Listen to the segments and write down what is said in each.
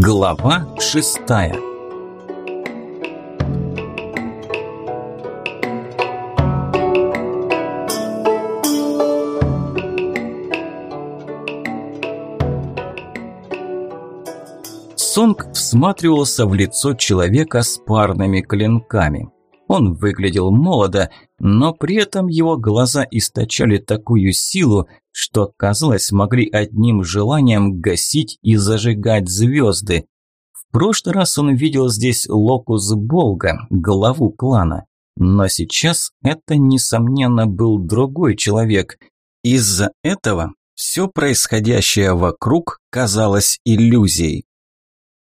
Глава шестая Сонг всматривался в лицо человека с парными клинками. Он выглядел молодо, но при этом его глаза источали такую силу, что, казалось, могли одним желанием гасить и зажигать звезды. В прошлый раз он видел здесь Локус Болга, главу клана. Но сейчас это, несомненно, был другой человек. Из-за этого все происходящее вокруг казалось иллюзией.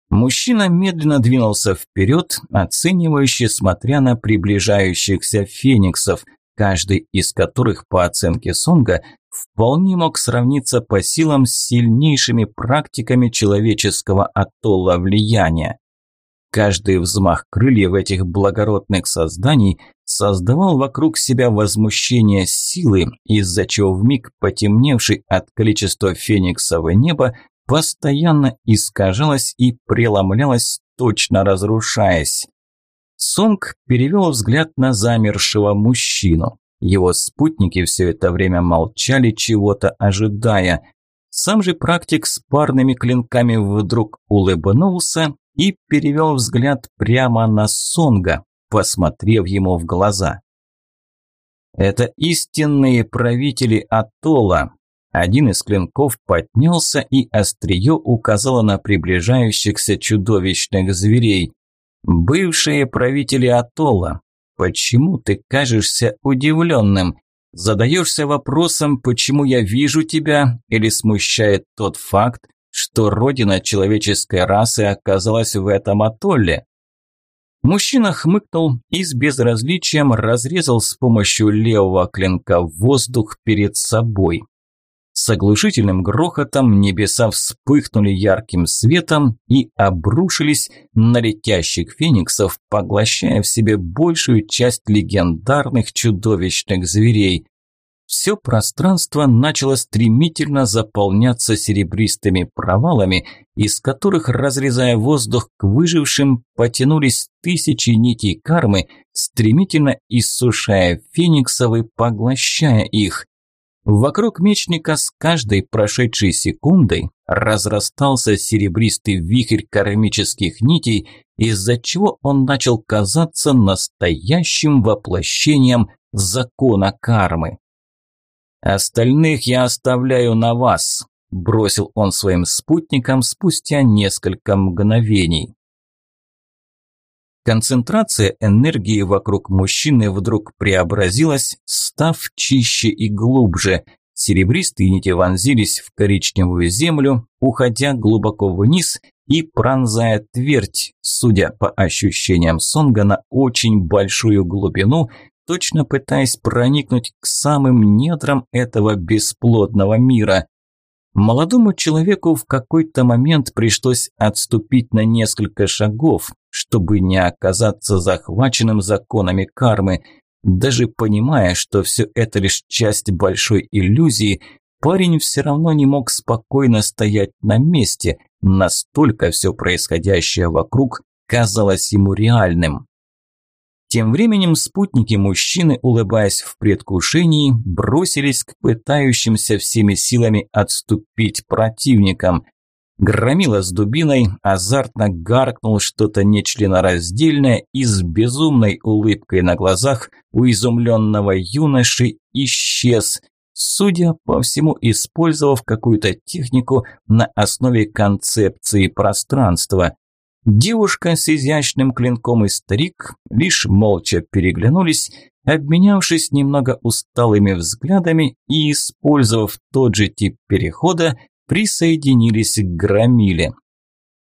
Мужчина медленно двинулся вперед, оценивающе смотря на приближающихся фениксов, каждый из которых, по оценке Сонга, вполне мог сравниться по силам с сильнейшими практиками человеческого атолла влияния. Каждый взмах крыльев этих благородных созданий создавал вокруг себя возмущение силы, из-за чего вмиг потемневший от количества фениксов и неба постоянно искажалась и преломлялась, точно разрушаясь. Сонг перевел взгляд на замершего мужчину. Его спутники все это время молчали, чего-то ожидая. Сам же практик с парными клинками вдруг улыбнулся и перевел взгляд прямо на Сонга, посмотрев ему в глаза. «Это истинные правители Атолла, один из клинков поднялся и острие указало на приближающихся чудовищных зверей. «Бывшие правители Атолла, почему ты кажешься удивленным? Задаешься вопросом, почему я вижу тебя, или смущает тот факт, что родина человеческой расы оказалась в этом атолле?» Мужчина хмыкнул и с безразличием разрезал с помощью левого клинка воздух перед собой. С оглушительным грохотом небеса вспыхнули ярким светом и обрушились на летящих фениксов, поглощая в себе большую часть легендарных чудовищных зверей. Все пространство начало стремительно заполняться серебристыми провалами, из которых, разрезая воздух к выжившим, потянулись тысячи нитей кармы, стремительно иссушая фениксов и поглощая их. Вокруг мечника с каждой прошедшей секундой разрастался серебристый вихрь кармических нитей, из-за чего он начал казаться настоящим воплощением закона кармы. «Остальных я оставляю на вас», – бросил он своим спутникам спустя несколько мгновений. Концентрация энергии вокруг мужчины вдруг преобразилась, став чище и глубже. Серебристые нити вонзились в коричневую землю, уходя глубоко вниз и пронзая твердь, судя по ощущениям Сонга, на очень большую глубину, точно пытаясь проникнуть к самым недрам этого бесплодного мира. Молодому человеку в какой-то момент пришлось отступить на несколько шагов, чтобы не оказаться захваченным законами кармы. Даже понимая, что все это лишь часть большой иллюзии, парень все равно не мог спокойно стоять на месте, настолько все происходящее вокруг казалось ему реальным. Тем временем спутники мужчины, улыбаясь в предвкушении, бросились к пытающимся всеми силами отступить противникам. Громила с дубиной азартно гаркнул что-то нечленораздельное и с безумной улыбкой на глазах у изумленного юноши исчез, судя по всему, использовав какую-то технику на основе концепции пространства. Девушка с изящным клинком и старик лишь молча переглянулись, обменявшись немного усталыми взглядами и, использовав тот же тип перехода, присоединились к громиле.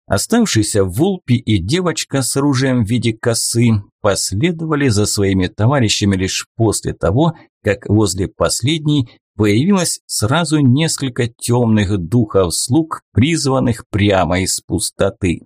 Оставшийся Вулпи и девочка с оружием в виде косы последовали за своими товарищами лишь после того, как возле последней появилось сразу несколько темных духов-слуг, призванных прямо из пустоты.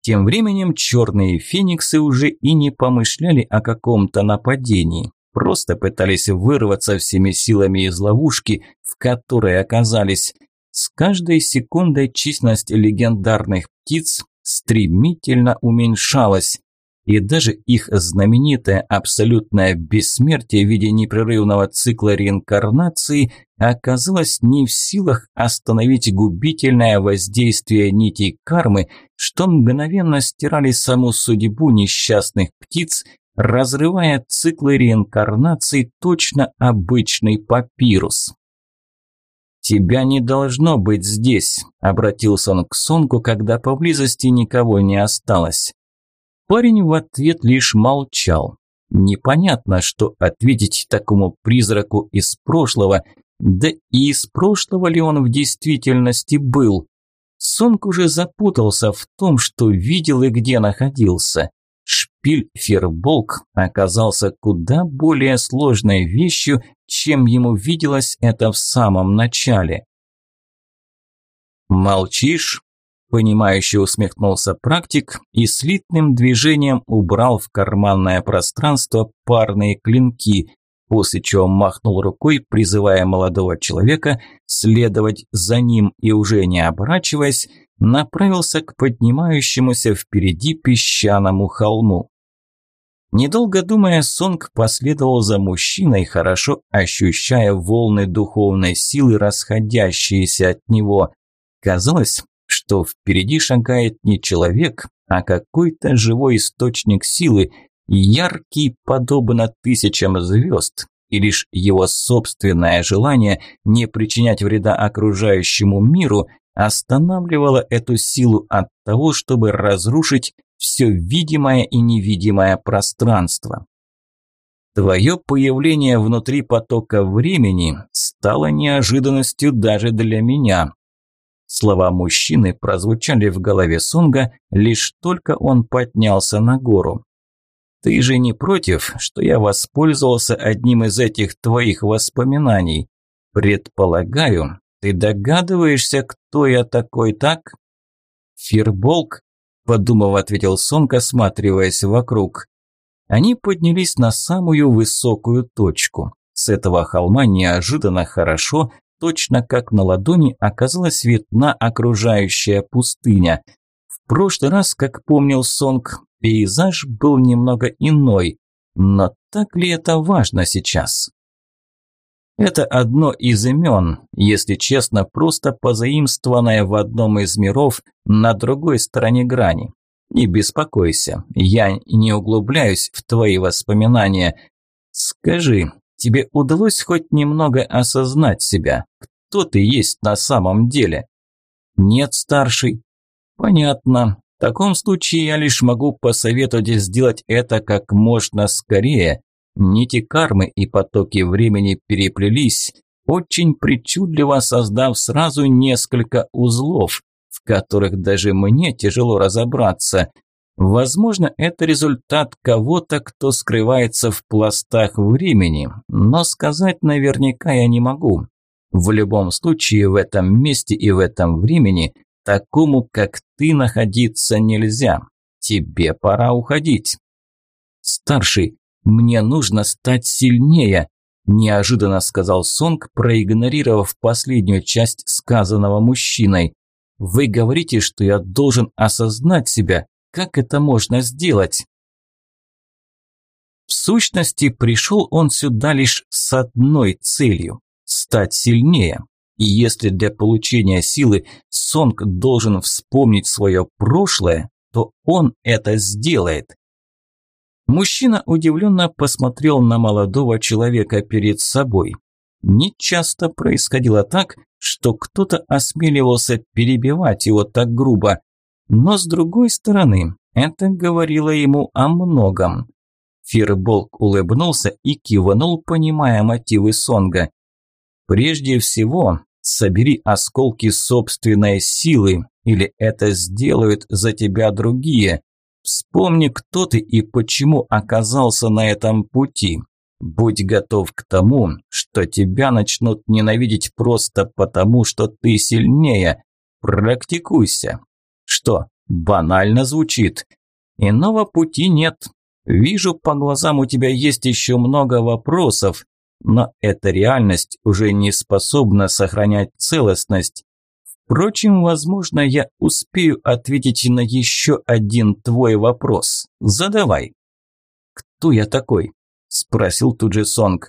Тем временем черные фениксы уже и не помышляли о каком-то нападении, просто пытались вырваться всеми силами из ловушки, в которой оказались. С каждой секундой численность легендарных птиц стремительно уменьшалась, и даже их знаменитое абсолютное бессмертие в виде непрерывного цикла реинкарнации оказалось не в силах остановить губительное воздействие нитей кармы, что мгновенно стирали саму судьбу несчастных птиц, разрывая циклы реинкарнации точно обычный папирус. «Тебя не должно быть здесь», – обратился он к Сонку, когда поблизости никого не осталось. Парень в ответ лишь молчал. Непонятно, что ответить такому призраку из прошлого, да и из прошлого ли он в действительности был. Сонг уже запутался в том, что видел и где находился. Шпиль Ферболк оказался куда более сложной вещью, чем ему виделось это в самом начале. «Молчишь?» Понимающе усмехнулся практик и слитным движением убрал в карманное пространство парные клинки, после чего махнул рукой, призывая молодого человека следовать за ним и уже не оборачиваясь, направился к поднимающемуся впереди песчаному холму. Недолго думая, Сонг последовал за мужчиной, хорошо ощущая волны духовной силы, расходящиеся от него. Казалось, что впереди шагает не человек, а какой-то живой источник силы, яркий, подобно тысячам звезд, и лишь его собственное желание не причинять вреда окружающему миру останавливало эту силу от того, чтобы разрушить все видимое и невидимое пространство. Твое появление внутри потока времени стало неожиданностью даже для меня, Слова мужчины прозвучали в голове Сунга, лишь только он поднялся на гору. «Ты же не против, что я воспользовался одним из этих твоих воспоминаний? Предполагаю, ты догадываешься, кто я такой, так?» «Фирболк?» – подумав, ответил Сонг, осматриваясь вокруг. Они поднялись на самую высокую точку. С этого холма неожиданно хорошо точно как на ладони оказалась видна окружающая пустыня. В прошлый раз, как помнил Сонг, пейзаж был немного иной, но так ли это важно сейчас? Это одно из имен, если честно, просто позаимствованное в одном из миров на другой стороне грани. Не беспокойся, я не углубляюсь в твои воспоминания. Скажи, Тебе удалось хоть немного осознать себя? Кто ты есть на самом деле? Нет, старший. Понятно. В таком случае я лишь могу посоветовать сделать это как можно скорее. Нити кармы и потоки времени переплелись, очень причудливо создав сразу несколько узлов, в которых даже мне тяжело разобраться. Возможно, это результат кого-то, кто скрывается в пластах времени, но сказать наверняка я не могу. В любом случае, в этом месте и в этом времени такому, как ты, находиться нельзя. Тебе пора уходить. Старший, мне нужно стать сильнее, неожиданно сказал Сонг, проигнорировав последнюю часть сказанного мужчиной. Вы говорите, что я должен осознать себя, как это можно сделать? В сущности, пришел он сюда лишь с одной целью – стать сильнее. И если для получения силы Сонг должен вспомнить свое прошлое, то он это сделает. Мужчина удивленно посмотрел на молодого человека перед собой. Не часто происходило так, что кто-то осмеливался перебивать его так грубо, но с другой стороны, это говорило ему о многом. Фирболк улыбнулся и кивнул, понимая мотивы Сонга. «Прежде всего, собери осколки собственной силы, или это сделают за тебя другие. Вспомни, кто ты и почему оказался на этом пути. Будь готов к тому, что тебя начнут ненавидеть просто потому, что ты сильнее. Практикуйся, что, банально звучит? Иного пути нет. Вижу, по глазам у тебя есть еще много вопросов, но эта реальность уже не способна сохранять целостность. Впрочем, возможно, я успею ответить на еще один твой вопрос. Задавай. Кто я такой? Спросил тут же Сонг.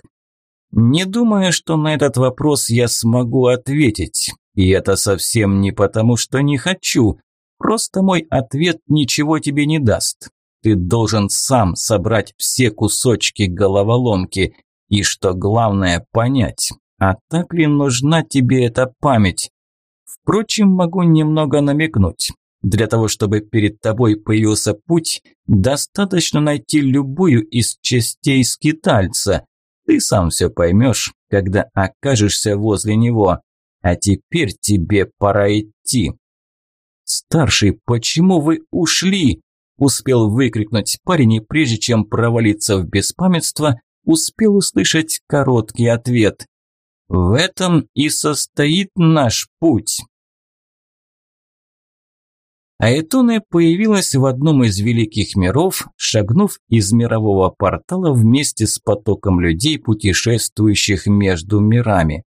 Не думаю, что на этот вопрос я смогу ответить. И это совсем не потому, что не хочу. Просто мой ответ ничего тебе не даст. Ты должен сам собрать все кусочки головоломки. И что главное, понять, а так ли нужна тебе эта память? Впрочем, могу немного намекнуть. Для того, чтобы перед тобой появился путь, достаточно найти любую из частей скитальца. Ты сам все поймешь, когда окажешься возле него. А теперь тебе пора идти. Старший, почему вы ушли? Успел выкрикнуть парень, и прежде чем провалиться в беспамятство, успел услышать короткий ответ. В этом и состоит наш путь. Аэтоне появилась в одном из великих миров, шагнув из мирового портала вместе с потоком людей, путешествующих между мирами.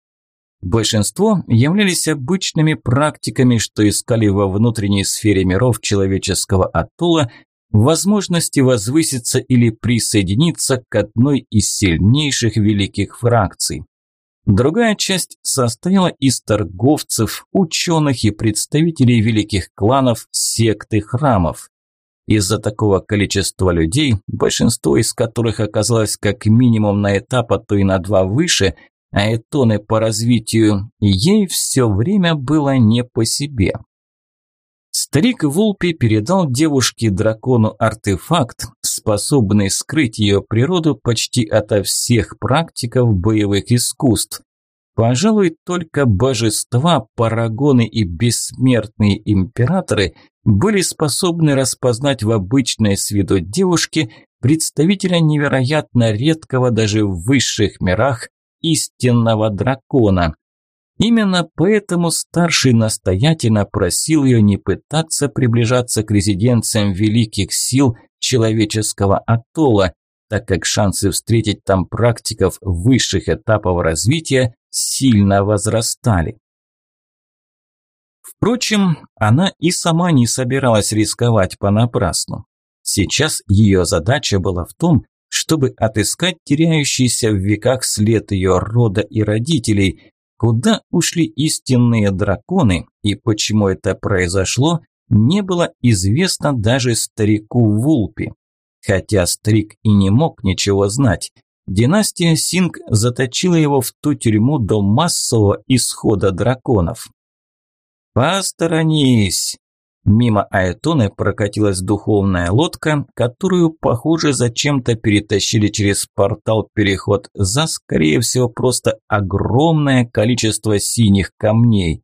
Большинство являлись обычными практиками, что искали во внутренней сфере миров человеческого атолла возможности возвыситься или присоединиться к одной из сильнейших великих фракций. Другая часть состояла из торговцев, ученых и представителей великих кланов, сект и храмов. Из-за такого количества людей, большинство из которых оказалось как минимум на этап, а то и на два выше, а этоны по развитию, ей все время было не по себе. Старик Вулпи передал девушке-дракону артефакт, способный скрыть ее природу почти ото всех практиков боевых искусств. Пожалуй, только божества, парагоны и бессмертные императоры были способны распознать в обычной с виду девушке представителя невероятно редкого даже в высших мирах истинного дракона. Именно поэтому старший настоятельно просил ее не пытаться приближаться к резиденциям великих сил человеческого атолла, так как шансы встретить там практиков высших этапов развития сильно возрастали. Впрочем, она и сама не собиралась рисковать понапрасну. Сейчас ее задача была в том, чтобы отыскать теряющийся в веках след ее рода и родителей, Куда ушли истинные драконы и почему это произошло, не было известно даже старику Вулпи. Хотя старик и не мог ничего знать. Династия Синг заточила его в ту тюрьму до массового исхода драконов. «Посторонись!» Мимо Аэтоны прокатилась духовная лодка, которую, похоже, зачем-то перетащили через портал-переход за, скорее всего, просто огромное количество синих камней.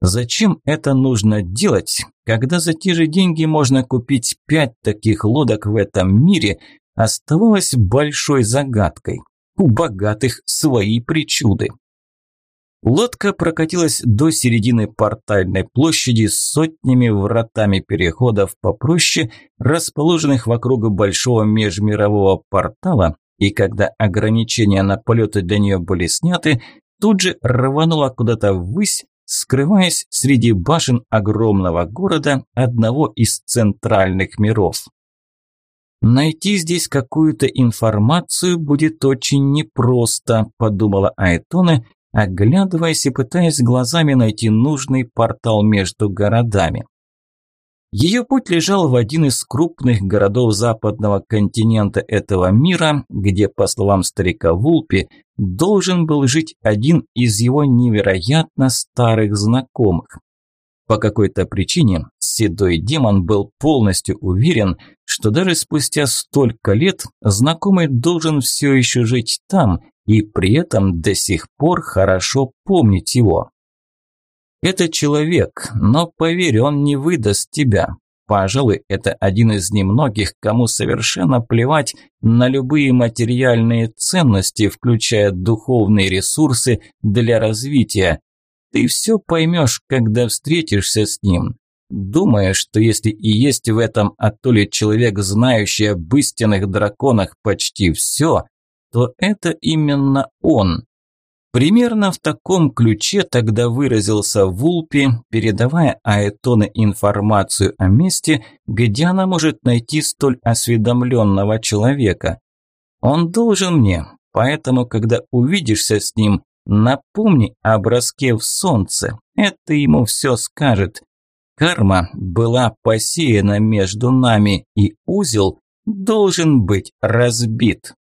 Зачем это нужно делать, когда за те же деньги можно купить пять таких лодок в этом мире, оставалось большой загадкой. У богатых свои причуды. Лодка прокатилась до середины портальной площади с сотнями вратами переходов попроще, расположенных вокруг большого межмирового портала, и когда ограничения на полеты для нее были сняты, тут же рванула куда-то ввысь, скрываясь среди башен огромного города, одного из центральных миров. «Найти здесь какую-то информацию будет очень непросто», – подумала Айтона, оглядываясь и пытаясь глазами найти нужный портал между городами. Ее путь лежал в один из крупных городов западного континента этого мира, где, по словам старика Вулпи, должен был жить один из его невероятно старых знакомых. По какой-то причине седой демон был полностью уверен, что даже спустя столько лет знакомый должен все еще жить там и при этом до сих пор хорошо помнить его. Это человек, но поверь, он не выдаст тебя. Пожалуй, это один из немногих, кому совершенно плевать на любые материальные ценности, включая духовные ресурсы для развития. Ты все поймешь, когда встретишься с ним. Думая, что если и есть в этом атолле человек, знающий об истинных драконах почти все, то это именно он. Примерно в таком ключе тогда выразился Вулпи, передавая Аэтоне информацию о месте, где она может найти столь осведомленного человека. Он должен мне, поэтому, когда увидишься с ним, напомни о броске в солнце, это ему все скажет. Карма была посеяна между нами, и узел должен быть разбит.